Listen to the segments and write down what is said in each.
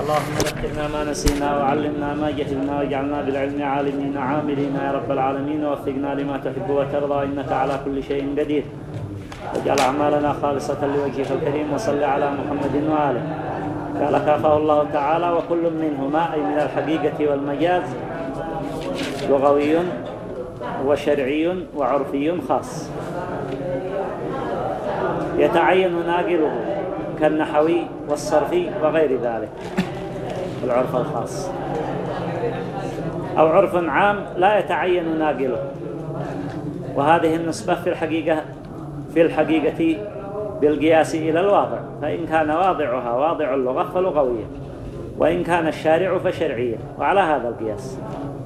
اللهم ذكرنا ما نسينا وعلمنا ما جهلنا واجعلنا بالعلم عالمين عاملين يا رب العالمين ووفقنا لما تحب وترضى إنك على كل شيء قدير. واجعل أعمالنا خالصة لوجهك الكريم وصل على محمد وآله. قال كافه الله تعالى وكل منهما أي من الحقيقة والمجاز لغوي وشرعي وعرفي خاص. يتعين ناقله كالنحوي والصرفي وغير ذلك. العرف الخاص. أو عرف عام لا يتعين ناقله. وهذه النسبة في الحقيقة في الحقيقة بالقياس إلى الواضع. فإن كان واضعها واضع اللغة فلغوية. وإن كان الشارع فشرعية. وعلى هذا القياس.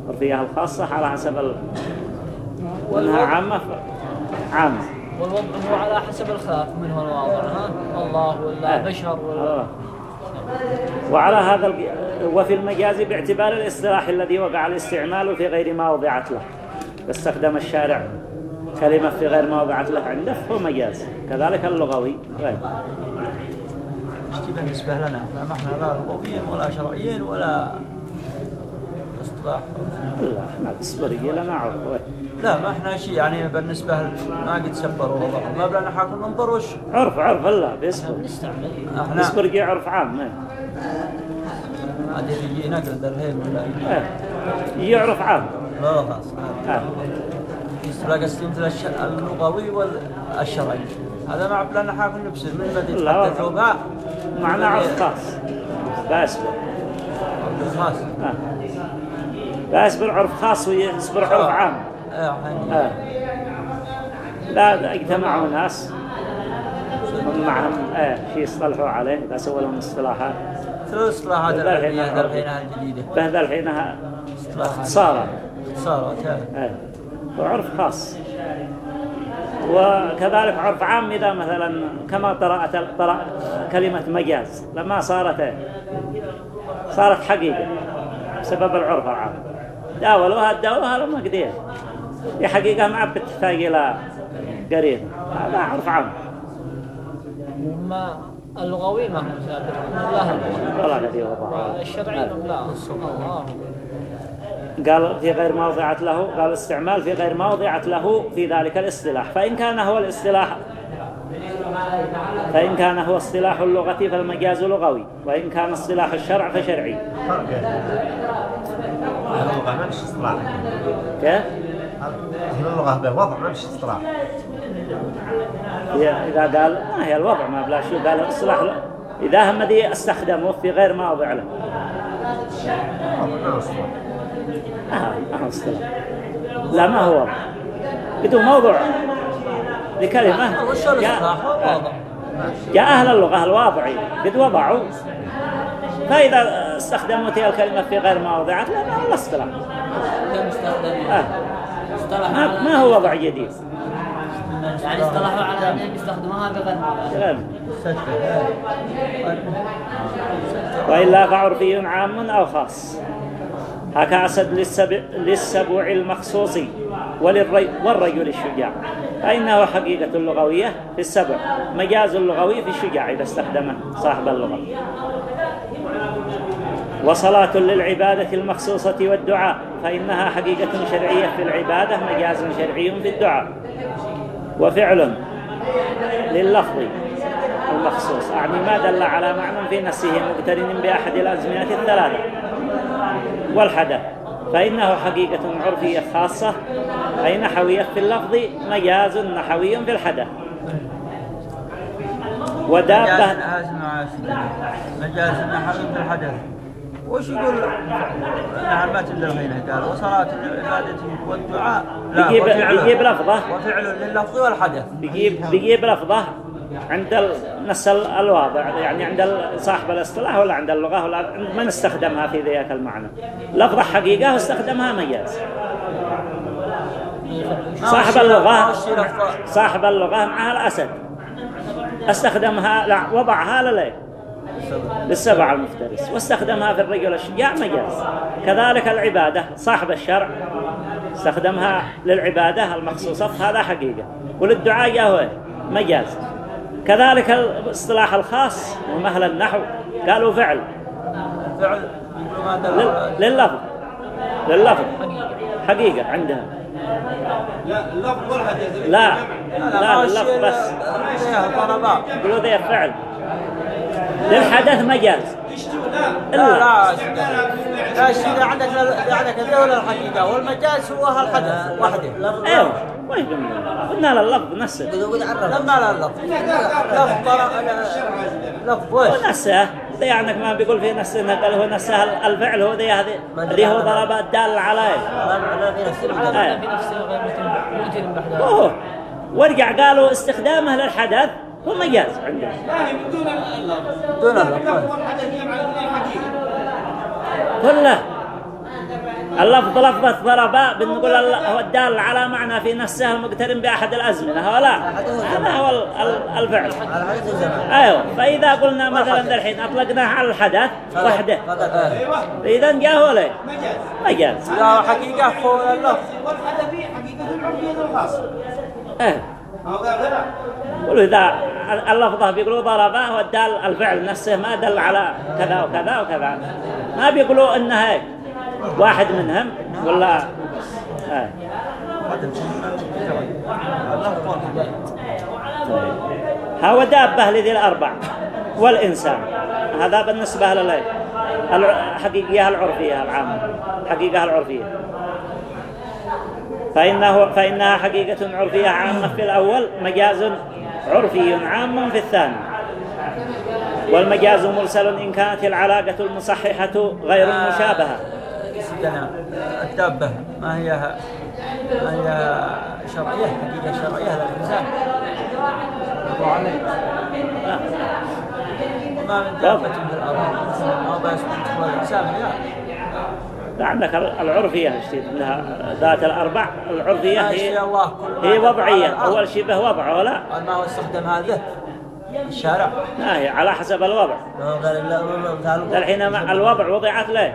عرفية الخاصة على حسب ال... وإنها عامة عامة. والوضع هو على حسب الخلاف من هو الواضع ها؟ الله ولا آه. بشر ولا. وعلى هذا. وفي المجاز باعتبار الاصطلاح الذي وقع الاستعمال في غير ما وضعت له. استخدم الشارع كلمة في غير ما وضعت له عنده فهو مجاز. كذلك اللغوي. غير إيش بالنسبة لنا. إحنا لا لغويين ولا شرعيين ولا لا إحنا بالصبرية لنا عرف غير. لا ما إحنا شيء يعني بالنسبة ما قد سبروا ما بلنا حاكم ننظر وش عرف عرف لا بيصبر. إحنا بيصبر عرف عام ما. عاد يجي نقل درهم ولا إيه. يعرف عام. لا لا خلاص آه. لا قصدي مثل الش- اللغوي والشرعي هذا ما بلنا حاكم نبصر. من بدي لا. يتحدثوا بها معنى عرف خاص. بيصبر خلاص آه. بيصبر عرف خاص ويصبر عرف عام. إيه الحين آه. لا اجتمعوا ناس. هم معهم آه شيء يصطلحوا عليه لا سووا لهم اصطلاحات. مثل الاصطلاحات ذا الحين العلمية ذا عربي. الحين اصطلاحات. اختصارا اختصارات هذا آه. وعرف خاص. وكذلك عرف عام إذا مثلا كما طرأت طرأ كلمة مجاز لما صارت إيه؟ صارت حقيقة بسبب العرف العام. داولوها داولوها لما قدير. هي حقيقة ما عاد بتحتاج إلى قريب. هذا عرف عام ما اللغوي ما الذي وضعه والشرعي لا. الله. قال في غير ما وضعت له قال استعمال في غير ما وضعت له في ذلك الاصطلاح. فإن كان هو الاصطلاح فإن كان هو اصطلاح اللغة فالمجاز لغوي. وإن كان اصطلاح الشرع فشرعي. اللغة ما مش اصطلاح كيف؟ اللغة بوضع ما مش اصطلاح هي إذا قال ما هي الوضع ما بلا شو قال الاصطلاح لا. إذا هم ذي استخدموه في غير ما وضع له وضع ما آه ما هو اصطلاح لا ما هو وضع. بدون موضوع. لكلمة. وش جاء, الوضع جاء أهل اللغة الواضعي قد وضعوا. فإذا استخدموا تلك الكلمة في غير اصطلاح. كم استخدم آه. ما, ما هو وضع جديد؟ يعني اصطلحوا على انهم يستخدموها بغير. سجل. وإلا فعرفي عام أو خاص. هكا أسد للسبع, للسبع المخصوص وللري والرجل الشجاع. فإنه حقيقة لغوية في السبع. مجاز اللغوي في الشجاع إذا استخدمه صاحب اللغة. وصلاة للعبادة المخصوصة والدعاء فإنها حقيقة شرعية في العبادة مجاز شرعي في الدعاء. وفعل لللفظ المخصوص. أعني ما دل على معنى في نفسه مقترن بأحد الأزمنة الثلاثة. والحدث فإنه حقيقة عرفية خاصة. أي نحوية في اللفظ مجاز نحوي في الحدث ودابة مجاز النحو في الحدث وش يقول انها ما تدل هنا قال وصلاة العبادة والدعاء. لا بيجيب- وفعل. بيجيب لفظة. وفعل لللفظ والحدث. بيجيب, بيجيب لفظة عند ال- نص ال- الواضع. يعني عند صاحب الاصطلاح ولا عند اللغة ولا عند من استخدمها في ذيك المعنى. لفظة حقيقة واستخدمها مجاز صاحب اللغة صاحب اللغة معها الأسد. استخدمها لا وضعها لليه للسبع المفترس واستخدمها في الرجل الشجاع مجاز كذلك العبادة صاحب الشرع استخدمها للعبادة المخصوصة هذا حقيقة وللدعاء جاء مجاز كذلك الاصطلاح الخاص ومهل النحو قالوا فعل على- لللفظ لللفظ حقيقة عندها لا اللفظ والحديث لا لا هو اللفظ بس إيه، يقولوا ذي فعل للحدث مجاز لا إلا. لا لا الشيء عندك عندك الذهول الحقيقة. والمجاز هو هالحدث وحده. أيوه. وين قلنا لللفظ نفسه لما لا اللفظ. لفظ ضرب لفظ وش؟ ونسه ذي عندك ما بيقول في نسه قال هو نسه الفعل هو ذي هذه؟ اللي هو ضربات دال عليه. على. معنى في نفسه غير متم- متم بحدها وهو ورجع قالوا استخدامه للحدث هو مجاز. عندهم لا هي من دون اللفظ دون اللفظ. كله اللفظ لفظة ضرباء بنقول هو الدال على معنى في نفسه المقترن بأحد الأزمنة. هو لا. هذا هو ال- ال- الفعل. على حدث الزمان أيوه. فإذا قلنا مثلا الحين أطلقناه على الحدث وحده. فقط إذا جاء هو ليه؟ مجاز. مجاز. لا حقيقة فوق اللفظ. والحدث حقيقة العرفية الخاصة. إيه هو قال لا يقولوا إذا اللفظة بيقولوا ضربة والدال الفعل نفسه ما دل على كذا وكذا وكذا. ما بيقولوا هيك. واحد منهم ولا؟ آه. هو دابة لذي الأربع والإنسان. هذا بالنسبة للي الحقيقية العرفية العامة. الحقيقة العرفية. فإنه فإنها حقيقة عرفية عامة في الأول مجاز عرفي عام في الثاني. والمجاز مرسل إن كانت العلاقة المصححة غير المشابهة سيدنا الدابة ما هي ما هي شرعية حقيقة شرعية للإنسان آه. ما من دابة في الأرض. ما بس تدخل الإنسان لا. عندك العرفية لها ذات الأربع العرفية هي الله هي وضعية. أول شبه وضع ولا ما هو استخدم هذا الشارع ما هي على حسب الوضع الحين الوضع وضعت له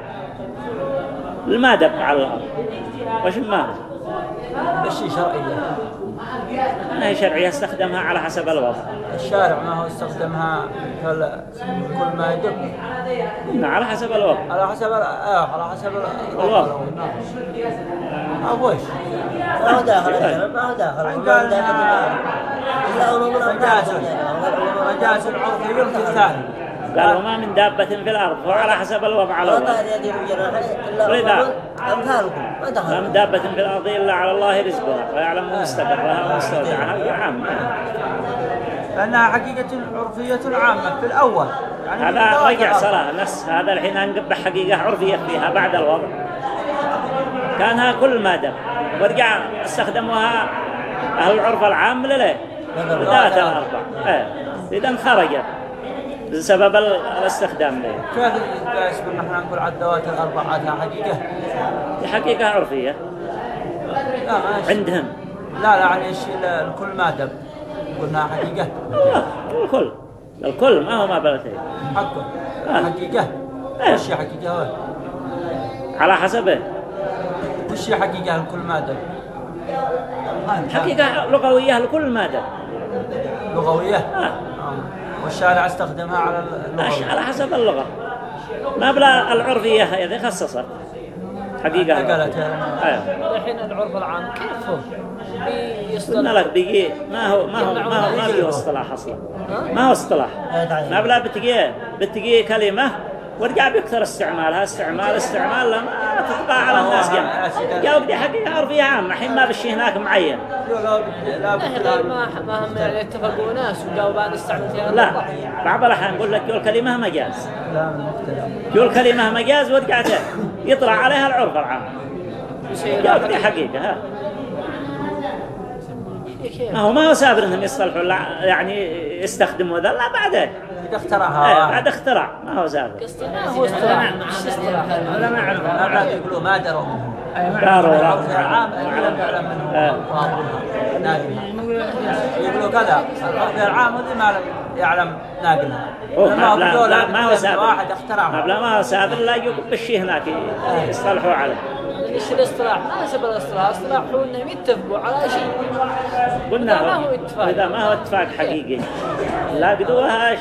ما دب على الأرض وش ما بشي شرعية ما هي شرعية استخدمها على حسب الوضع الشارع ما هو استخدمها كل كل ما يدب على حسب الوضع على حسب آه على حسب ال- الوضع. أبوش ما هو داخل ما هو داخل ما هو داخل الزمان. لا هو من مجاز مجاز العرفي في الثاني قالوا ما من دابة في الأرض هو على حسب الوضع. على أمثالكم ما من دابة في الأرض إلا على الله رزقها ويعلم مستقرها ومستودعها هذا عام. لأنها حقيقة عرفية عامة في الأول. يعني هذا رجع. صلاة. نفس هذا الحين انقبح حقيقة عرفية فيها بعد الوضع. كانها كل مادة ورجع استخدموها أهل العرف العام لليه ذات الأربع. إيه. إذا خرجت. بسبب ال- الاستخدام. له كيف القياس كنا إحنا نقول على الذوات الأربع عادها حقيقة؟ دي حقيقة عرفية. لا ما يش- عندهم. لا لا يعني ل- الكل ما دب. قلنا حقيقة. لا الكل. الكل ما هو ما بلتين حقه. آه. حقيقة. وش هي حقيقة هو؟ على حسبه. وش هي حقيقة؟ الكل ما دب؟ حقيقة لغوية لكل مادة لغوية؟ آه. والشارع استخدمها على اللغة. على حسب اللغة. ما بلا العرفية هذه خصصت حقيقة نقلت أيوة. الحين العرف العام كيف هو؟ قلنا لك بيجي ما هو ما هو ما هو ما بيجي اصطلاح أصلا. ما هو اصطلاح ما بلا بتجي بتجي كلمة ورجع بيكثر استعمالها استعمال استعمال لا ما تطبع على الناس جمع جاوب دي حقيقة عرفية عامة الحين ما بشي هناك معين. لا ما ما هم يعني اتفقوا ناس وجاوبان استعملتها لا بعض الأحيان يقول لك يقول كلمة مجاز لا مختلف يقول كلمة مجاز ورجعت يطلع عليها العرف العام. جاوب دي حقيقة ها. ما هو ما هو سابر إنهم يصطلحوا لا- يعني يستخدموا ذا لا بعدين اخترعها إيه بعد اختراع ما هو سابر. قصدي ما هو اصطلاح لا ما يعرفوا لا لا يقولوا ما دروا. ألفاظها، ناقلها يقولوا كذا. العرف العام ما لم يعلم ناقلها. ما هو سابر. واحد ما اخترعها ما هو سابر. لا يقول بالشيء هناك. يصطلحوا عليه. إيش الاصطلاح؟ ما سبب الاصطلاح، الاصطلاح هو انهم يتفقوا على شيء. قلنا ما هو اتفاق. إذا ما هو اتفاق حقيقي. لا قدوها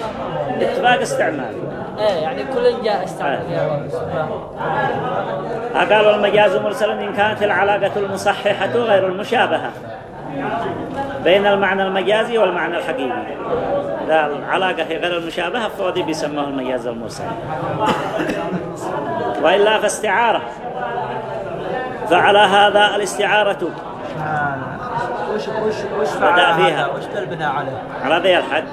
اتفاق استعمال. إيه يعني كل جاء استعمل آه. قالوا المجاز مرسل إن كانت العلاقة المصححة غير المشابهة بين المعنى المجازي والمعنى الحقيقي. إذا العلاقة هي غير المشابهة فودي بيسموه المجاز المرسل وإلا فاستعارة. فعلى هذا الاستعارة آه. وش وش وش بدأ فعل فيها. وش البناء عليه؟ على ذي الحد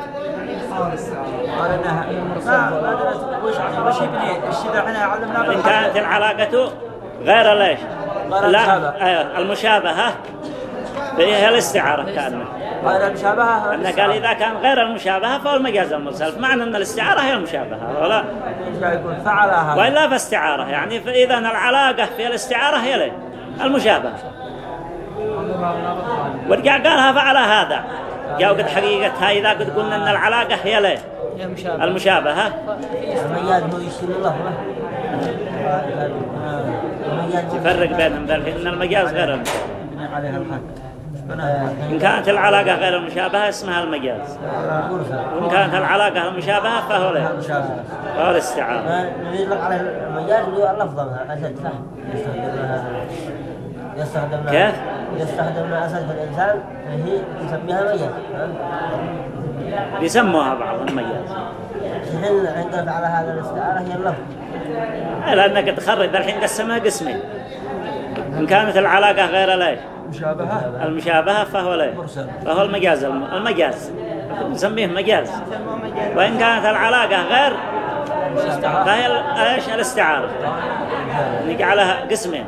قال انها ما وش وش يبني؟ علمنا إن كانت العلاقة غير ليش لا المشابهة. أيوة، المشابهة فهي الاستعارة كأنه غير المشابهة. أن قال إذا كان غير المشابهة فهو المجاز المرسل معنى أن الاستعارة هي المشابهة ولا؟ إيش قاعد يقول؟ فعل هذا وإلا فاستعارة يعني فإذا العلاقة في الاستعارة هي ليه المشابهة. ورجع قالها فعل هذا. جاء قد حقيقتها إذا قد قلنا أن العلاقة هي ليه المشابهة. المجاز هو يشير الله. يفرق بينهم ذلك إن المجاز غير المشابهة. عليها بناء إن كانت العلاقة غير المشابهة اسمها المجاز. وإن كانت العلاقة المشابهة فهو المشابهه فهو الاستعارة نطلق على المجاز اللفظ أسد فهم يستخدمها كيف؟ يستخدمها أسد الإنسان فهي نسميها مجاز فهمت؟ بيسموها بعض المجاز. الحين عندنا على هذا الاستعارة هي اللفظ لأنك تخرج الحين قسمها قسمين. إن كانت العلاقة غير ليش مشابهه المشابهة فهو مرسل. فهو المجاز الم- المجاز. نسميه مجاز. وإن كانت العلاقة غير فهي إيش؟ الاستعارة. نجعلها قسمين.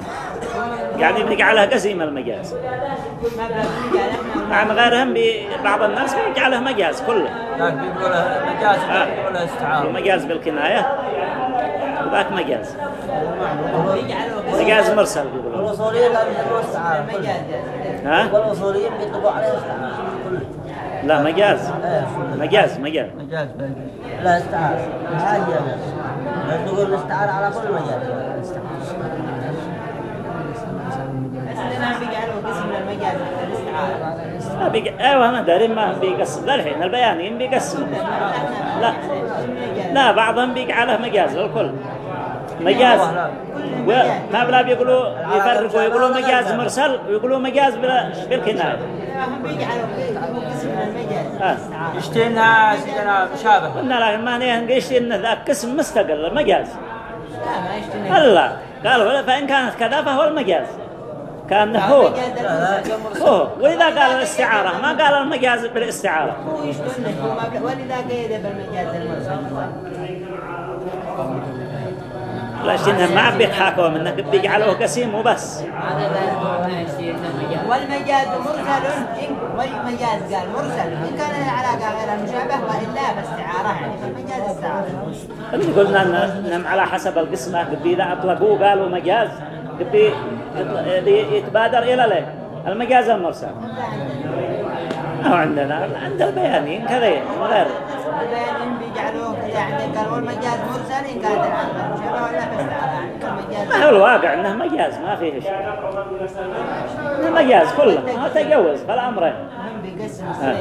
يعني بنجعلها قسيم المجاز. عن غيرهم بعض الناس بيجعلها مجاز كله. آه. مجاز بالكناية. وذاك مجاز مجاز مرسل بيقولون. والأصوليين لا يسموها استعارة ها؟ كلها لا مجاز. مجاز مجاز مجاز لا استعارة هذه يعني نقول الاستعارة على كل مجال أصلنا بيجعلوا قسم المجاز الاستعارة لا بيق... أيوه أنا داري ما هم بيقسم للحين البيانيين بيقسموا لا. لا بعضهم بيجعله مجاز للكل مجاز. ما بلا بيقولوا يفرقوا يقولوا مجاز مرسل ويقولوا مجاز بلا... بالكناية المجاز آه. انها سيدنا مشابهه قلنا لكن ما نقيش إن ذاك قسم مستقل مجاز. لا ما يشتني هلا قالوا فإن كانت كذا فهو المجاز. كان هو. هو. وإذا قال الاستعارة؟ ما قال المجاز بالإستعارة. ولذا قيد بالمجاز المرسل. شنهم ما بيحاكوا منك بيجعلوه قسيم وبس والمجاز مرسل والمجاز قال مرسل. إن كان العلاقة غير المشابه وإلا باستعارة. يعني فالمجاز استعارة. اللي قلنا إن نم على حسب القسمة. قبي إذا أطلقوه قالوا مجاز. قبي يتبادر إلى ليه؟ المجاز المرسل. أو عندنا عند البيانين كذا غير. البيان بيجعلوه كذا عندك قال والمجاز مرسل إن كانت العلاقة مشابهة ولا باستعارة يعني ما هو الواقع إنه مجاز ما فيه شيء. إنه مجاز كله ما تجوز فالامرين هم بيقسم آه.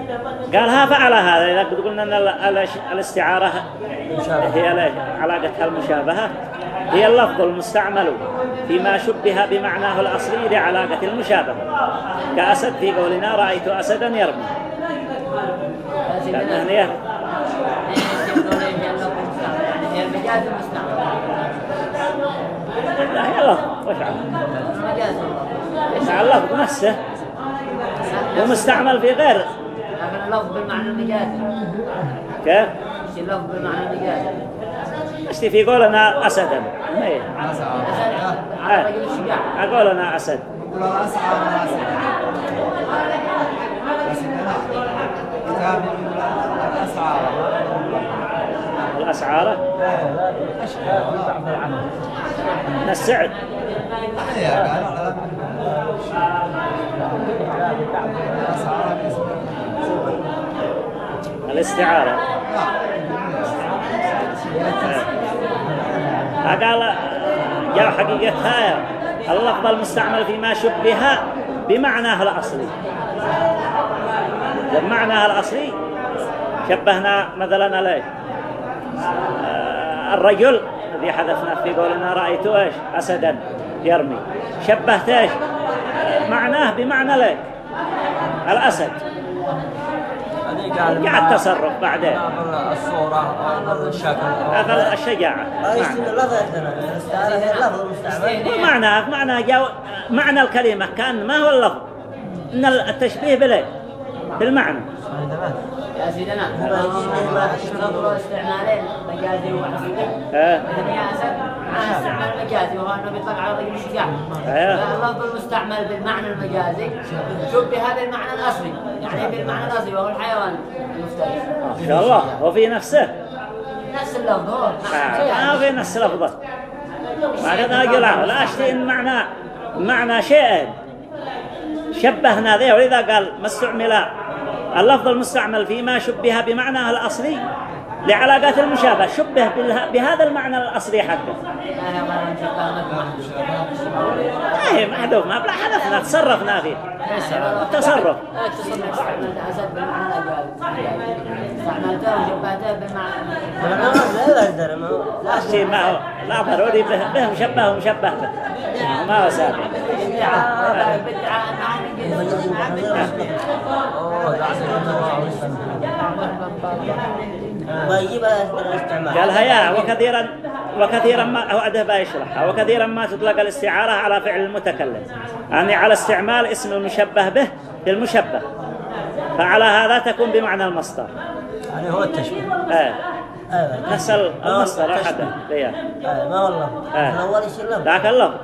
السريع قالها فعل هذا. إذا قد قلنا أن ال- ال- الاستعارة هي علاقتها المشابهة. هي اللفظ المستعمل فيما شبه بمعناه الأصلي لعلاقة المشابهة. كأسد في قولنا رأيت أسدا يرمي. كأنه لا هي لفظ وش على اللفظ نفسه. ومستعمل في غير لكن اللفظ بالمعنى المجازي كيف؟ إيش اللفظ بالمعنى المجازي أشتي في قولنا أسدا ما هي؟ على رجل الشجاع أقول أنا أسد. الأسعار؟ من السعر الاستعارة. قال جاء حقيقتها اللفظ المستعمل فيما شبه بمعناه الأصلي. بمعناه الأصلي شبهنا مثلا ليش آه، الرجل الذي حذفنا في قولنا رأيت إيش؟ أسدا يرمي. شبهت إيش؟ معناه بمعنى ليش الأسد. جاء التصرف بعدين. الصورة قبل الشكل. هذا الشجاعة. معنى معنى جو معنى الكلمة كان ما هو اللفظ؟ إن التشبيه بليه بالمعنى. يا سيدنا نظر استعمالين مجازي آه. استعمال مجازي وهو أنه بيطلق على رجل الشجاع آه. المستعمل بالمعنى المجازي شبه المعنى الأصلي يعني بالمعنى الأصلي وهو الحيوان المفترس ما شاء الله وفي نفسه نفس اللفظ هو آه، ما في نفس لفظه ما كذا قلعه لا أشتي إن معنى معنى شيء شبهنا ذي ولذا قال ما استعمل اللفظ المستعمل فيما شبه بمعناه الأصلي لعلاقات المشابهة شبه بهذا المعنى الأصلي حقه. هي محذوف ما بلا حذفنا تصرفنا فيه. تصرف. لا شيء ما هو لا ضروري به, به مشبه ومشبه به ما هو سابق. الاستعمال قال هيا وكثيرا وكثيرا ما هو أدب يشرحها وكثيرا ما تطلق الاستعارة على فعل المتكلم. يعني على استعمال اسم المشبه به بالمشبه فعلى هذا تكون بمعنى المصدر. يعني هو التشبيه. آه. أيوة نفس المصدر ليه. أيوة ما آه. الأول إيش اللفظ؟ ذاك اللفظ.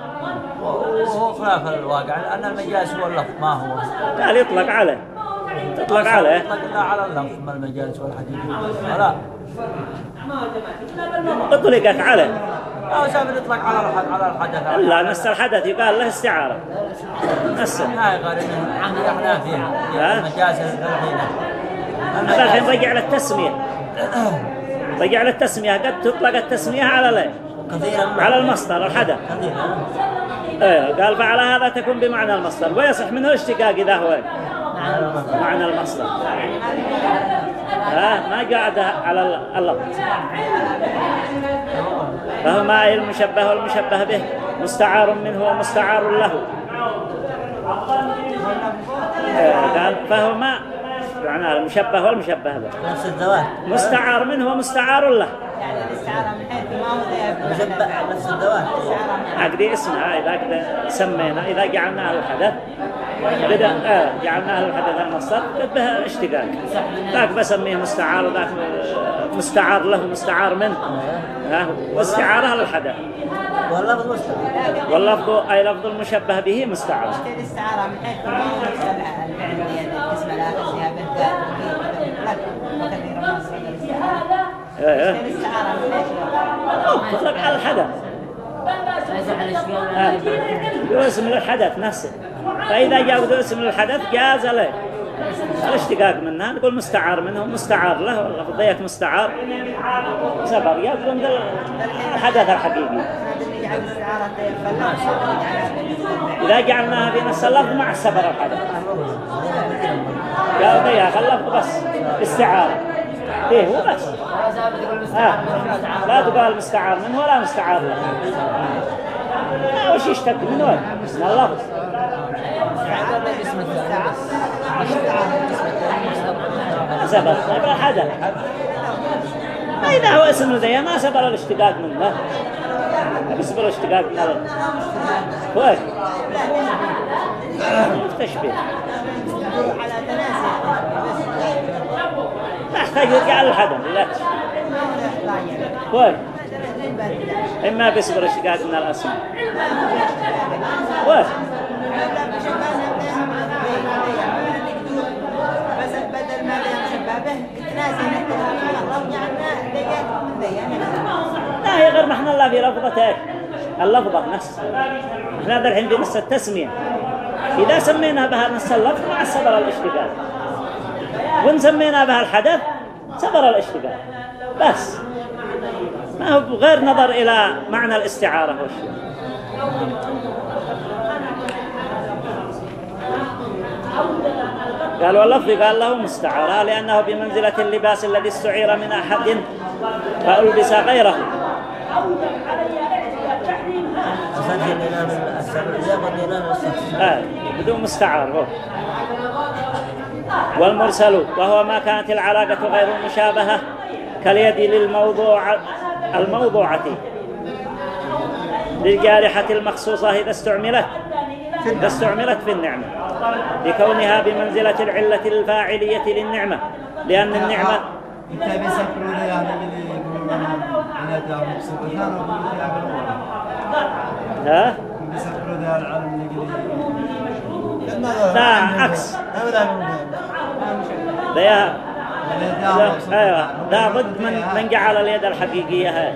وهو خلاف الواقع لأن المجاز هو اللفظ ما هو. قال يطلق عليه يطلق عليه يطلق على اللفظ ما المجاز والحقيقي لا اطلقت عليه لا سابق يطلق على الحد على الحدث. لا نفس الحدث يقال له استعارة. نفسه ما يقارن إحنا فيها. ها؟ المجاز الحين هذا الحين رجع للتسمية رجع للتسمية قد تطلق التسمية على ما على المصدر الحدث. كثيرا. إيه قال فعلى هذا تكون بمعنى المصدر. ويصح منه الاشتقاق إذا هو؟ معنى المصدر. ها ما قاعد على اللفظ. فهما المشبه والمشبه به مستعار منه ومستعار له. إيه، قال فهما معنى المشبه والمشبه به. نفس مستعار منه ومستعار له. الاستعارة من حيث ما هو ذهب نفس الذوات عقدي اسمها إذا كده سمينا إذا جعلناها الحدث. بدأ آه جعلناها الحدث المصدر بها اشتقاق. ذاك بسميه مستعار وذاك مستعار له مستعار منه. ها واستعارة للحدث. واللفظ مستعمل واللفظ أي لفظ المشبه به مستعار. الاستعارة من حيث ما هو الفعل اللي الاسم الآخر فيها به قال لك وكثيرا ما صدر إيه. حيث تطلق على الحدث آه. اسم للحدث نفسه فإذا جاء اسم للحدث جاز له الاشتقاق منها نقول مستعار منه مستعار له واللفظ ذيك مستعار سبب يقولون ذا الحدث الحقيقي إذا جعلناها في نفس اللفظ مع السبر الحدث قال ذي اللفظ بس استعارة إيه هو بس ثابت يقول آه. لا تقال مستعار منه ولا مستعار له لا وش يشتق من وين؟ من اللفظ سبب سبب الحدث إذا هو اسم ذي ما سبب الاشتقاق منه. بسبب الاشتقاق من ال- وين تشبيه يحتاج يرجع للحدث لا. وين إما بسبب الاشتقاق من الأسماء وين ما لا هي غير محنا الله في إيش اللفظة نفس. إحنا الحين في نفس التسمية. إذا سمينا بها نفس اللفظ مع سبر الاشتغال وإن سمينا بها الحدث سبر الاشتغال بس. غير نظر إلى معنى الاستعارة. والشيء قال واللفظ قال له مستعار لأنه بمنزلة اللباس الذي استعير من أحد فألبس غيره. آه بدون مستعار هو والمرسل وهو ما كانت العلاقة غير مشابهة كاليد للموضوع الموضوعة. للجارحة المخصوصة إذا استعملت إذا استعملت في النعمة. لكونها بمنزلة العلة الفاعلية للنعمة. لأن النعمة ها؟ لا عكس. لا أيوه ده ضد من من جعل اليد الحقيقية هاي.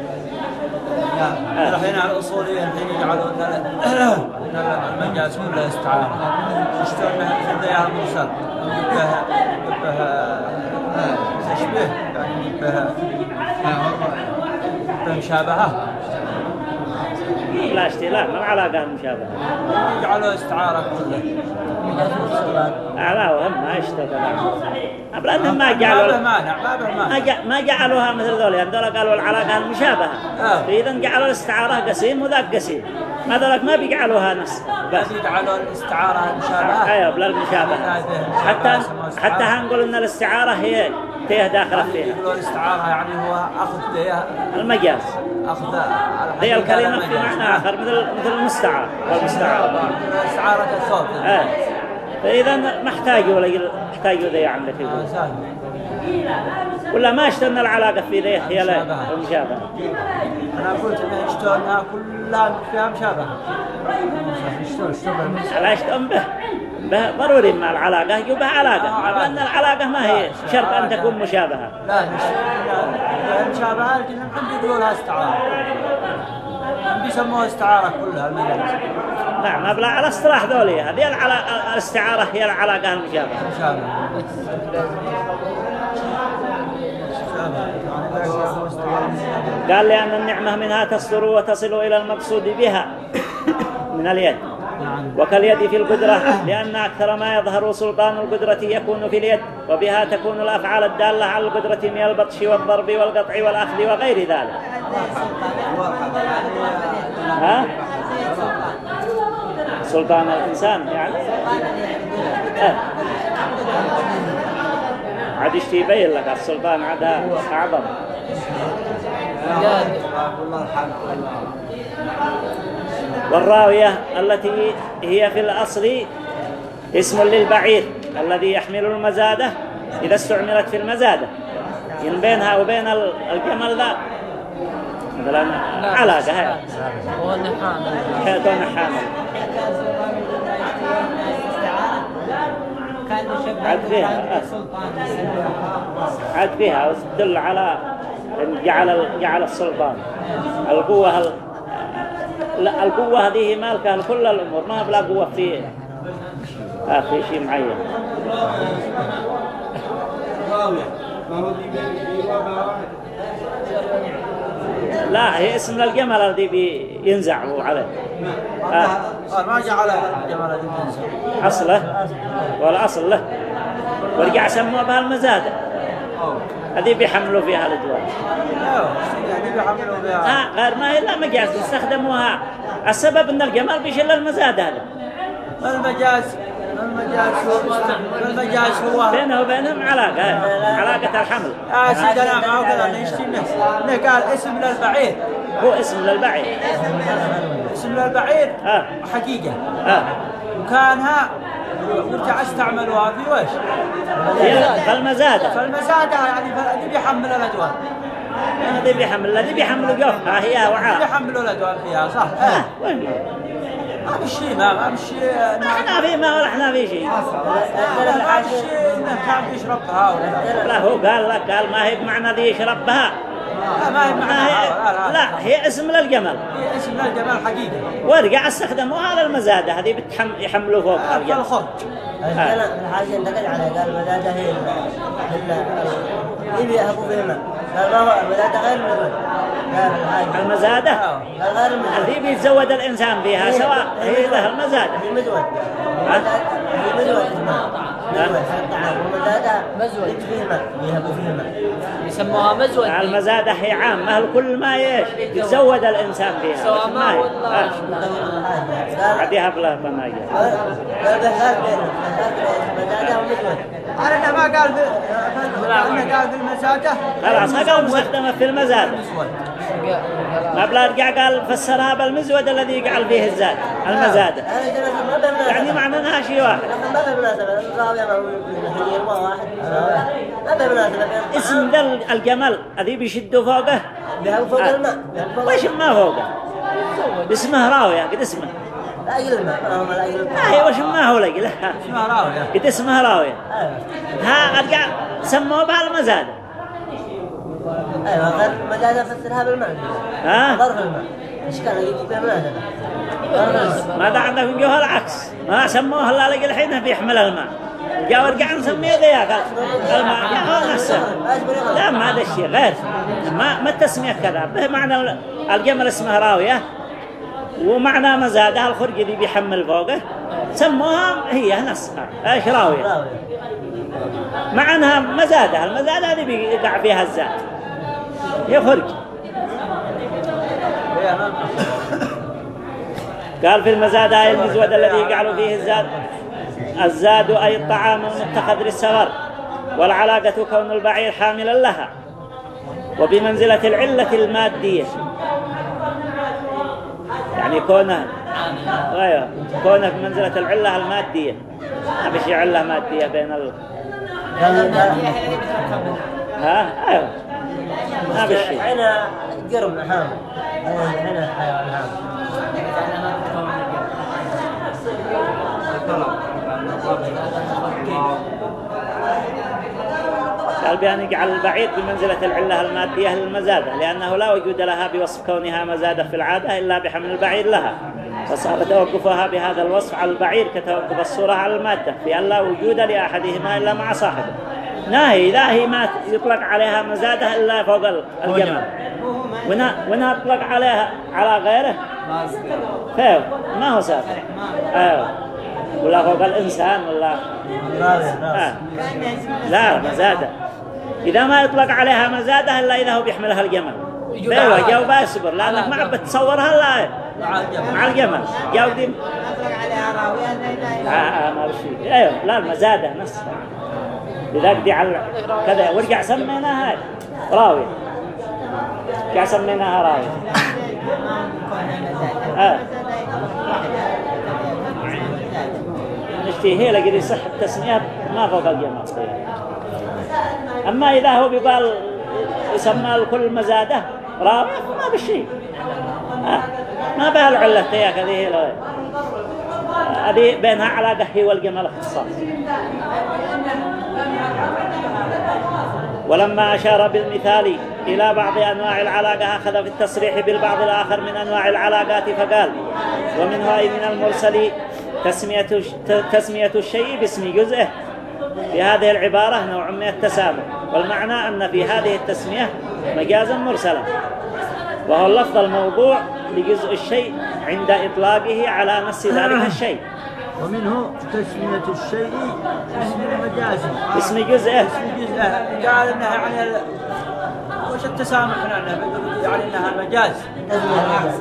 آه. الحين على الاصوليين الحين يجعلوا ان المجاز كله استعاره يشترون مثل ذي المرسل يبه تشبيه يعني يبه مشابهة. لا اشتي لا ما العلاقة المشابهة يجعلوا استعارة كله. آه، لا وهم ما يشتغل. أبلا ما جعلوا ما جعلوها مثل ذول. يعني ذولا قالوا العلاقة المشابهة آه. فإذا جعلوا الاستعارة قسيم وذاك قسيم. ما ذولك ما بيجعلوها نفس. بس يجعلوا الاستعارة مشابهة. أيوه بلا المشابهة حتى حتى هنقول إن الاستعارة هي هي داخلة فيها. يقولوا الاستعارة يعني هو أخذ ذي المجاز. أخذ هي الكلمة في معنى آخر مثل مثل المستعار والمستعار استعارة الصوت آه. فإذا ما احتاجوا ولا احتاجوا ذي عندك يقول. آه،. ولا ما اشترنا العلاقة في ذي هي لا المشابهة. أنا قلت ان اشتونها كلها فيها مشابهة. لا يشتم به به ضروري مع العلاقة يجوا علاقة. لأن العلاقة ما هي شرط أن تكون مشابهة. لا مش لا، مشابهة لكن الحين يقولوا لها استعاره بيسموها استعارة كلها المجالس نعم أبلا على اصطلاح ذولي هذه العلا- الاستعارة هي العلاقة المشابهة مشابهه قال لأن النعمة منها تصدر وتصل إلى المقصود بها من اليد وكاليد في القدرة لأن أكثر ما يظهر سلطان القدرة يكون في اليد وبها تكون الأفعال الدالة على القدرة من البطش والضرب والقطع والأخذ وغير ذلك. ها؟ سلطان الإنسان يعني. عاد يشتي يبين لك السلطان عاد أعظم والراوية التي هي في الأصل اسم للبعير الذي يحمل المزادة إذا استعملت في المزادة إن بينها وبين ال- الجمل ذا مثلا؟ علاقة هو اللي حامل. يشبه عاد فيها، آه. عاد فيها وتدل على إن جعل جعل السلطان. القوة ال... لا القوة هذه مالكة لكل الأمور ما بلا قوة في آه في شيء معين راوية ما هو دي بيروى واحد لا هي اسم الجمل الذي بينزع هو عليه. آه. ما جعل جمال الدين ينسى أصله؟ والأصل له ورجع سموه بها المزادة هذه بيحملوا فيها الأدوار. يعني آه غير ما هي لا مجاز استخدموها السبب إن الجمال بيشيل المزاد هذا المجاز؟ المجاز هو بينه وبينهم علاقة علاقة الحمل يا سيدنا ما هو كذا نشتي الناس إنه قال اسم للبعير هو اسم للبعير اسم للبعير آه. حقيقة آه. وكانها ورجع استعملوها في وش فالمزادة فالمزادة يعني اللي بيحمل الأدوار الذي بيحمل الذي بيحمل جوفها هي اللي وعاء بيحملوا الأدوار فيها صح. آه. آه. وين ما ما بالشيء ما ما بالشيء إحنا في ما ولا إحنا في شيء ما بالشيء انه كان ولا لا هو قال لك قال ما هي بمعنى ذي يشربها. لا ما هي ما معناها هي لا لا لا هي اسم للجمل. هي اسم للجمال حقيقة ورجع استخدموها للمزادة هذه بتحم يحملوا فوق الجمل. فالخرج الكلام الحاجة انتقل عليه قال المدادة هي ال- ال- اللي فيه الماء قال ما هو غير المزادة؟ قال غير المدود الذي بيتزود الإنسان بها سواء هي لها المزادة هي مدود. ها؟ اسمها مزود. يهبوا ماء. يسموها مزود. المزادة هي عام. ما هو كل ما يش يتزود. الإنسان فيها. سواء ما هي. ولا آه. قال عاد يهب له طناجة قال بهذا بينهم المزادة ومزود. أنا ما قال في أنا قال في المساجة خلاص هذا مستخدمة في المزادة ما بلا رجع قال فسرها بالمزود الذي يقعل فيه الزاد ما بمناسبة يعني معنى انها شيء واحد. ما اسم ذا الجمل الذي بيشدوا فوقه؟ فوق آه. الماء. وش ما فوقه؟ اسمه راوية قد اسمه. لا الماء. ما هي وش ما هو لقي؟ لا. اسمها راوية قد اسمه راوية أيوة. ها ارجع سموه بهالمزادة أيوه غير المزادة فسرها بالماء ها؟ ظرف الماء إيش كان يجي بمناسبة ظرف الماء ما عندنا في جوه العكس. ما سموه الا لقي الحين بيحمل الماء. جا ورجع نسميه ذيك الماء جا هو نفسه. لا ما هذا الشيء. غير. ما ما التسمية كذا. به معنى الجمل اسمه راوية. ومعنى مزادها الخرج اللي بيحمل فوقه. سموها هي نفسها. إيش راوية؟ مع انها مزادة المزادة هذه بيقع فيها الزاد. ما بنصر. قال في المزادة أي المزود الذي يجعل فيه الزاد. الزاد أي الطعام المتخذ للسفر والعلاقة كون البعير حاملا لها. وبمنزلة العلة المادية. يعني كونه أيوه. كونه بمنزلة العلة المادية. ما بشي علة مادية بين ال... ها؟ أيوه. ما بشي هنا قرم حام هنا حيوان حام قال بأن يجعل البعير بمنزلة العلة المادية للمزادة لأنه لا وجود لها بوصف كونها مزادة في العادة إلا بحمل البعير لها. فصار توقفها بهذا الوصف على البعير كتوقف الصورة على المادة في أن لا وجود لأحدهما إلا مع صاحبه. ناهي لا هي ما يطلق عليها مزادة إلا فوق الجمل. ونا ونا يطلق عليها على غيره؟ فيه ما هو سافر أيوه ولا فوق الإنسان ولا؟ راوية آه. لا مزادة إذا ما يطلق عليها مزادة إلا إذا هو بيحملها الجمل. يجوز. أيوه على- جاوب اصبر لأنك ما عم بتصورها إلا مع الجمل. مع الجمل. جاوب دي أطلق عليها راوية زي آه آه ما بشي أيوه لا المزادة نفسها لذلك دي على كذا. ورجع سميناها. راوية رجع سميناها راوية آه. هي لقد يصح التسمية؟ ما فوق الجمل أما إذا هو بيقال يسمى الكل مزادة رابع ما بالشيء آه. ما بها العلة تياك هذه الغير. هذه بينها علاقة هي والجمل اختصاص ولما أشار بالمثال إلى بعض أنواع العلاقة أخذ في التصريح بالبعض الآخر من أنواع العلاقات فقال ومنها من المرسل تسمية, تسمية الشيء باسم جزئه في هذه العبارة نوع من التسامح والمعنى أن في هذه التسمية مجازا مرسلا. وهو اللفظ الموضوع لجزء الشيء عند إطلاقه على نفس ذلك الشيء. ومنه تسمية الشيء اسم مجازي. اسم جزئه اسم جزء قال إنها يعني. وش التسامح هنا؟ يعني إنها مجاز.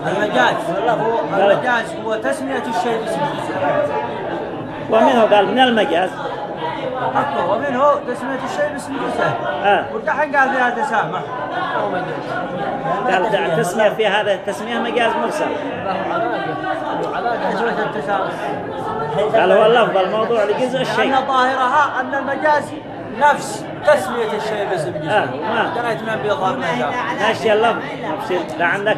المجاز. المجاز هو تسمية الشيء باسم جزء ومنه قال من المجاز. حقه ومنه تسمية الشيء باسم جزء آه. والدحين قال فيها تسامح؟ قال التسمية في هذا التسمية مجاز مرسل. تسمية التسامح؟ قال هو اللفظ الموضوع لجزء الشيء. لأن ظاهرها أن المجاز نفس تسمية الشيء باسم جزء. آه، ما. قريت من بيظهر ماشي اللفظ ده عندك.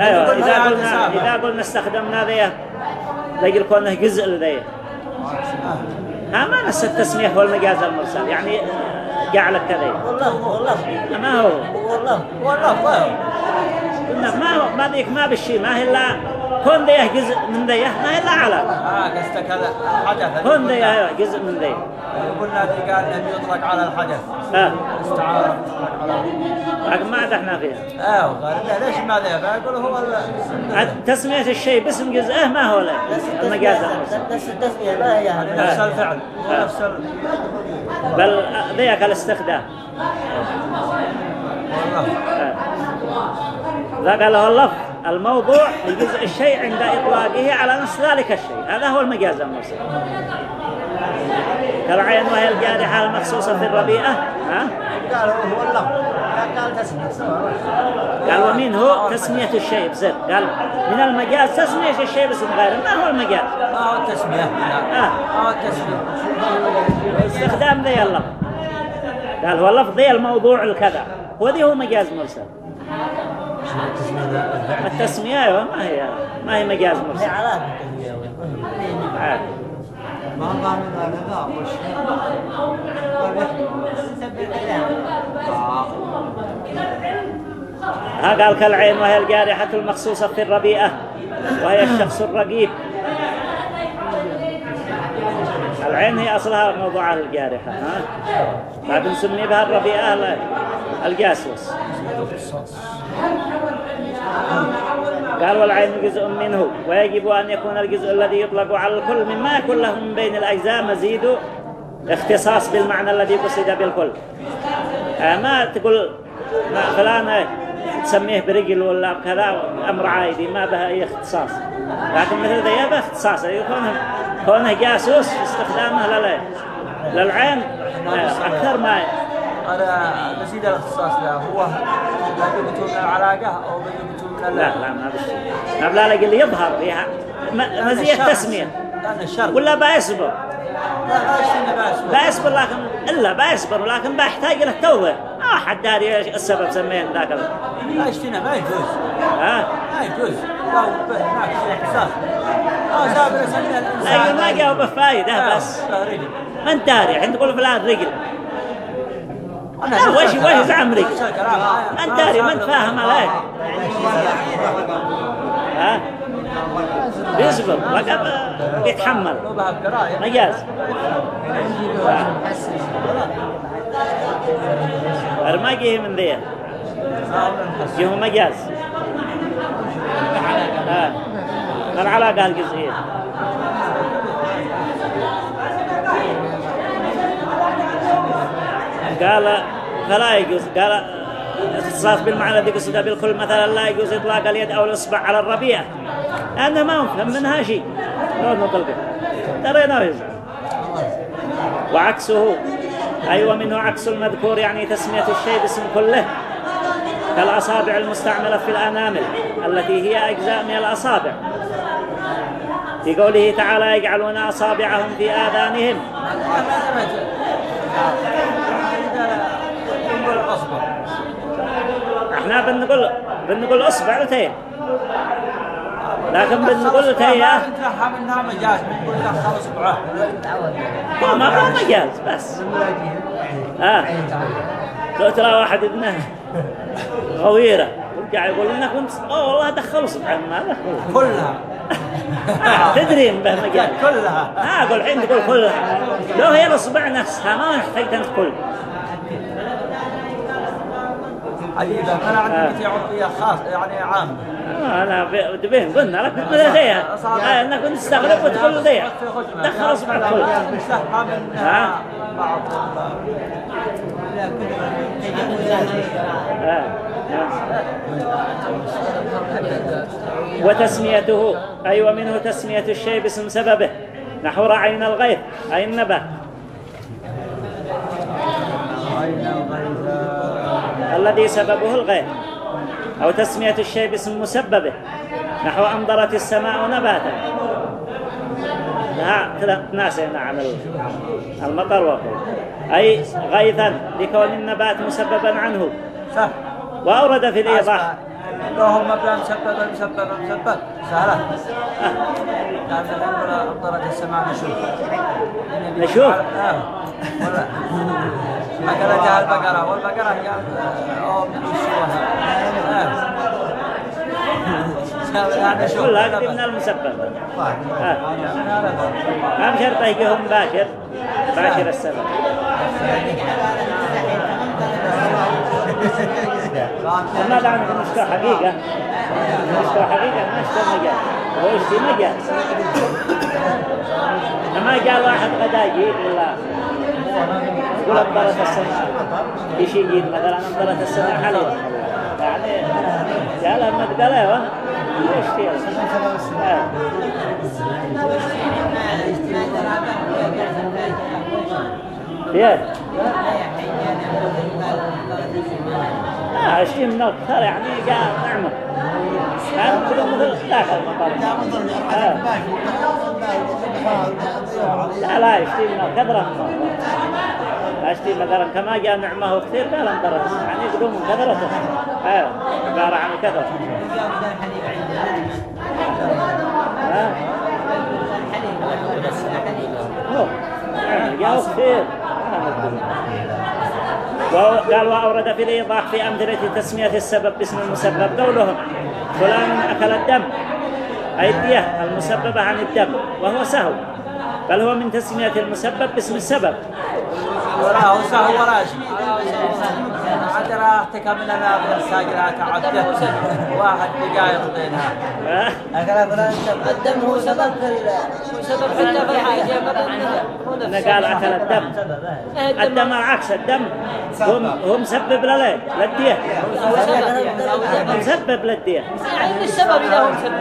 أيوه إذا قلنا إذا قلنا استخدمنا ذي لقي كونه جزء لذي ها ما نفس التسمية هو المجاز المرسل. يعني جعلك كذا والله والله. ما هو؟ والله والله قلنا ما هو ما ذيك ما بالشيء. ما هي إلا كون ديه جزء من ديه ما إلا علاقة آه قصدك هذا الحدث. ديه أيوة جزء من ديه قلنا ذي قال انه يطلق على الحدث. آه. استعارة على ما عاد إحنا فيها آه وقال ليش ما ذا فيقول هو تسمية الشيء باسم جزءه ما هو له نفس المجاز التسمية نفس التسمية ما هي هذا نفس الفعل. آه. نفس. بل ذيك الاستخدام. والله. آه. ذا قال له اللفظ الموضوع لجزء الشيء عند إطلاقه على نفس ذلك الشيء. هذا هو المجاز المرسل كالعين وهي الجارحة المخصوصة في الربيئة ها؟ قال هو اللفظ. قال تسمية قال ومن هو؟ تسمية الشيء بزر. قال من المجاز تسمية الشيء باسم غيره. ما هو المجاز؟ ما هو التسمية آه. ما هو التسمية استخدام ذي اللفظ. قال هو اللفظ ذي الموضوع الكذا. وذي هو مجاز مرسل التسمية أيوة ما هي ما هي مجاز هي مرسل علاقة التسمية وين؟ عاد. ما وش ها قال كالعين وهي الجارحة المخصوصة في الربيئة وهي الشخص الرقيب العين هي أصلها موضوع الجارحة ها؟ بعد نسمي بها الربيئة ال- الجاسوس. قال والعين جزء منه ويجب أن يكون الجزء الذي يطلق على الكل مما يكون له من بين الأجزاء مزيد اختصاص بالمعنى الذي قصد بالكل. آه، ما تقول فلان تسميه برجل ولا بكذا أمر عادي ما بها أي اختصاص. لكن مثل ذا يبقى اختصاص يكون كونه جاسوس استخدامه لل للعين. أكثر ما هذا مزيد الاختصاص له هو بيجبتوا من العلاقة أو بيجبتوا من لا لا ما بالشيء ما بلا لقي اللي يظهر فيها. مزية تسمية. ولا بيصبر لا ما يشتري بأس بيصبر لكن إلا بيصبر ولكن بيحتاج له توضيح ما حد داري إيش السبب سميه ذاك لا يشتري ما يجوز. ها؟ ما يجوز. لو به هناك لكن ما جاوب بفايدة آه، بس. لا ما انت داري؟ عند تقول فلان رجل. لا، وش-. وش زعم رجل؟ ما انت داري؟ ما انت فاهم عليه ها؟ بيصبر وقف بيتحمل. مجاز. ما جيه من ذي؟ جيه مجاز آه. العلاقة الجزئية قال فلا يجوز. قال اختصاص بالمعنى الذي قصد بالكل مثلا لا يجوز إطلاق اليد أو الإصبع على الربيع. لأنه ما نفهم منها شيء. لو نطلقه درينا يزعل وعكسه. أي ومنه عكس المذكور يعني تسمية الشيء باسم كله. كالأصابع المستعملة في الأنامل التي هي أجزاء من الأصابع. في قوله تعالى يجعلون أصابعهم في آذانهم. إحنا بنقول بنقول أصبع وتين لكن بنقول تيه ما نترحم منها مجاز. بنقول دخل أصبعة. ما ما هو مجاز بس. لو ترى واحد ابنه غويرة ورجع يقول لنا كنت آه والله دخلوا ما دخلوا كلها. آه، تدري إن به مجال كلها. ها أقول الحين تقول كلها. لو هي الأصبع نفسها ما نحتاج أن تقول. عجيبة أنا عندي بيتي عرفية خاص يعني عامة آه، انا قلنا لك ذيها آه، انك كنت تستغرب وتقول ذيها دخل اصبع بعض آه. وتسميته أي ومنه تسمية الشيء باسم سببه نحو رعين الغيث أي النبات أين الغيث الذي سببه الغيث أو تسمية الشيء باسم مسببه نحو أمطرت السماء نباتا. عن ال- المطر وقل أي غيثا لكون النبات مسببا عنه. صح. وأورد في الإيضاح. لو هو مبدأ مسبب مسبب مسبب سهلة. أمطرت السماء نشوف؟ نشوف؟ آه. بقرة جاء البقرة والبقرة آه. شوف كلها قد من المسبب. آه. ما بشرط يجيهم مباشر مباشر السبب. أما دعنا نشتري حقيقة. نشتري حقيقة ما أشتري مجال هو يشتري مجال لما جاء واحد غدا يجيب ولا انظرت السماء إيش يجيب مثلا انظرت السماء حلوة يعني تقال أيوه يشتري آه. يا لا اشتري من أكثر يعني جاء نعمة كان مثل داخل المطار آه. لا لا يشتري من كثرة اشتري مثلا كما جاء نعمه كثير قال انظرت يعني يقولون من كثرته آه. عبارة عن كثرة. هو. يعني جاءوا كثير وقال وأورد في الإيضاح في أمثلة تسمية السبب باسم المسبب قولهم فلان أكل الدم أي الدية المسببة عن الدم وهو سهو. بل هو من تسمية المسبب باسم السبب. وراه سهو وراه راحتك من أنا بالساقرات عده واحد دقائق بينها. الدم هو سبب في ال- سبب حتى في الحاجة أنا قال أكل الدم. الدم. العكس الدم. هم هم مسبب لليه للدية مسبب للدية يعني السبب إذا هو مسبب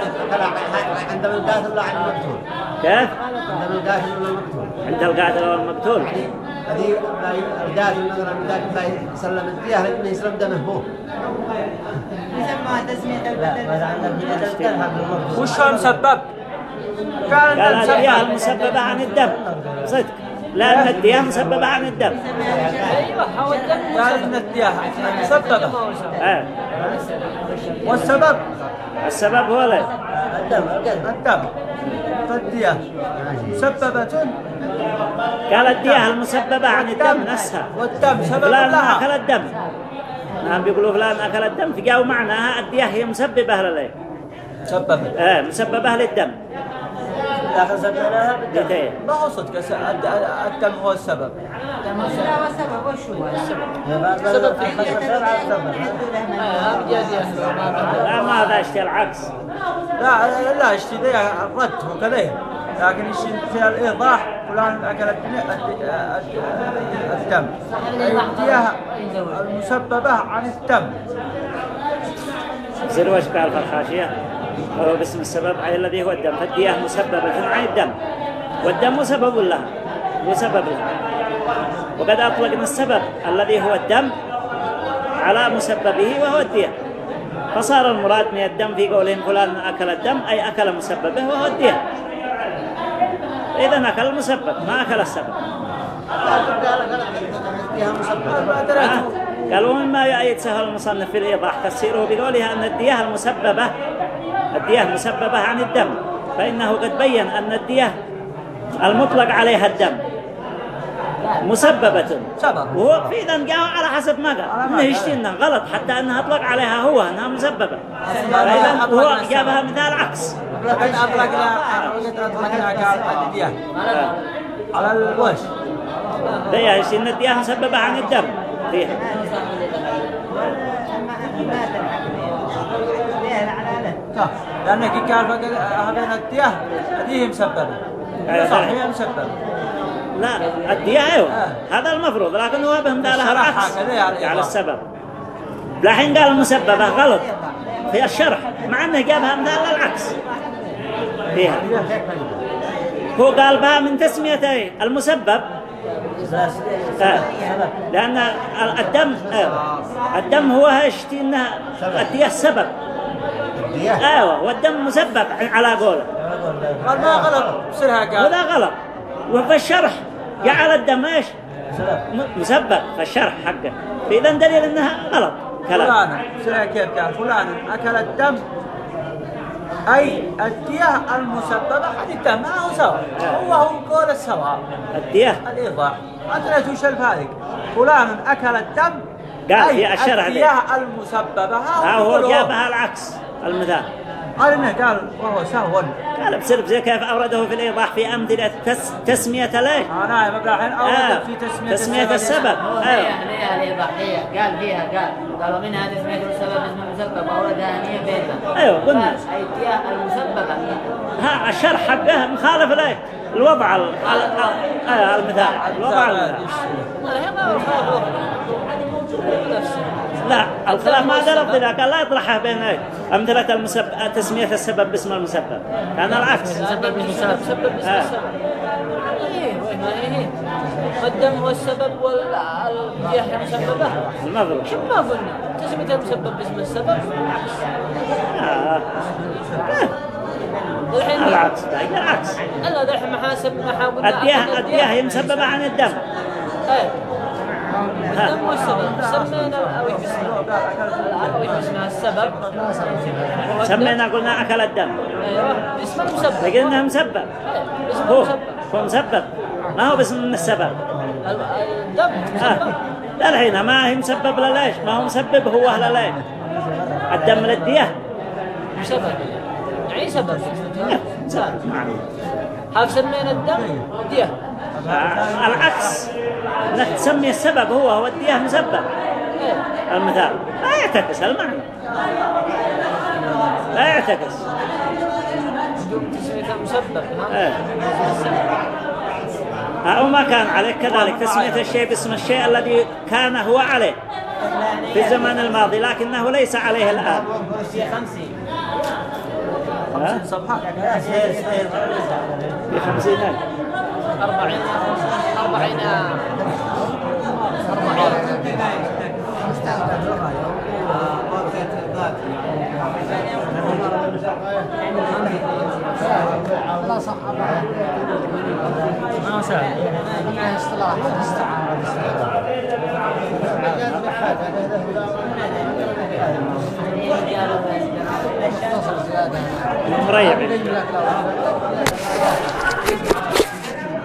عندما القاتل ولا عند المقتول؟ كيف؟ عندما القاتل ولا المقتول؟ عند القاتل والمقتول هذه القاتل مثلا ذاك الله يسلم الدية لأنه يسلم دمه هو يسموها تسمية لا البدل وش هو مسبب؟ هذه الدية مسبب المسببة عن الدم صدق لأن الدية مسببة عن الدم أيوة هو الدم الدياها مسببه آه. والسبب السبب هو ليه الدم الدم فالدية مسببة قال الدية المسببة عن الدم نفسها. والدم. سبب فلان لها أكل الدم. نعم بيقولوا فلان أكل الدم. فجاءوا معناها الدية هي مسببة لليه مسببة آه مسببة للدم. لكن سببناها بالدم ما هو صدق؟ الدم هو السبب. لا وسبب وش هو؟ السبب؟ سبب في السبب السبب. لا ما هذا اشتي العكس. لا لا اشتي ذي الرد هو كذا لكن اشتي في الإيضاح؟ فلان أكل الدم. الدية المسببة عن الدم. وش قال في الخاشية؟ وهو باسم السبب أي الذي هو الدم. فالدية مسببة عن الدم. والدم سبب لها؟ هو سبب لها. وقد أطلقنا السبب الذي هو الدم على مسببه وهو الدية. فصار المراد من الدم في قولهم فلان أكل الدم أي أكل مسببه وهو الدية. إذا أكل المسبب ما أكل السبب. ما دريت. قال ومما يؤيد سهل المصنف في الإيضاح تفسيره بقولها أن الدية المسببة الدية مسببة عن الدم فإنه قد بين أن الدية المطلق عليها الدم. مسببة. سبب وهو في إذا جاء على حسب ما قال إنه قال. يشتي إنه غلط. حتى أنها أطلق عليها هو أنها مسببة. فإذا هو. جابها مثال عكس أطلقنا أطلقنا على الوش ده يشتي إن الدية مسببة عن الدم. فيها صح لأنك فقال هذين الدية هذه مسببة. أيوة. صح هي مسببة. لا الدية أيوة آه. هذا المفروض لكن هو بهم لها الشرح العكس يعني على. السبب لحين قال المسببة غلط في الشرح مع أنه جابها مثال العكس فيها هو قال بها من تسمية؟ المسبب آه. لأن الدم آه. الدم هو هشتي إنه الدية السبب أيوه والدم مسبب على قوله قال ما غلط بسرها قال غلط وفي الشرح جعل الدم إيش م- مسبب في الشرح حقه. فإذا دليل إنها غلط. كلام. فلان بسرها كيف قال فلان أكل الدم. أي الدية المسببة عن الدم. ما هو سواء. هو هو قول السواء. الدية. الإيضاح أدريت وش الفارق فلان أكل الدم. قال في الشرع ذي. الدية المسببة. ها هو جابها العكس. المثال. قال إنه قال وهو سهوا قال بسرب زي كيف أورده في الإيضاح في أمثلة تس تسمية ليش أنا مبلغ الحين آه. اورد في تسمية تسمية السبب. هو آه. هي هي الإضاحية قال فيها قال قالوا منها تسمية السبب اسم المسبب أوردها هي بيتها أيوة، قلنا. قال أيديها المسببة. ها الشرح حقه مخالف ليه الوضع ال- ال- ال- آه، المثال. الوضع المثال. هي ما خالف نفسه لا الخلاف ما درب ذا قال لا يطرحها بين؟ أمثلة المسبب تسمية السبب باسم المسبب. كان العكس. سبب السبب سبب اسم آه. السبب إيه الدم هو السبب والرياح مسببة. المضروب شو ما قلنا؟ تسمية المسبب باسم السبب. آه. الحين العكس. باقي العكس. ألا الحين محاسب محاول الدياه الدياه. هي مسببة عن الدم. إيه. السبب سمينا باسمها السبب. سمينا قلنا أكل الدم. أيوه باسم المسبب لكن إنه مسبب. هو هو مسبب. ما هو باسم السبب. ال- الدم مسبب آه. لا الحين ما هي مسبب لليش ما هو مسبب هو لليش الدم للدياه سبب يعني سبب سبب هاك سمينا الدم دية. آه، العكس. انك تسمي السبب هو هو الدياه مسبب. المثال لا يعتكس المعنى. لا يعتكس. أو ما كان عليه. كذلك تسمية الشيء باسم الشيء الذي كان هو عليه في الزمن الماضي لكنه ليس عليه الآن. خمسين. سهيل في خمسين. ألف أربعين. سهل مريع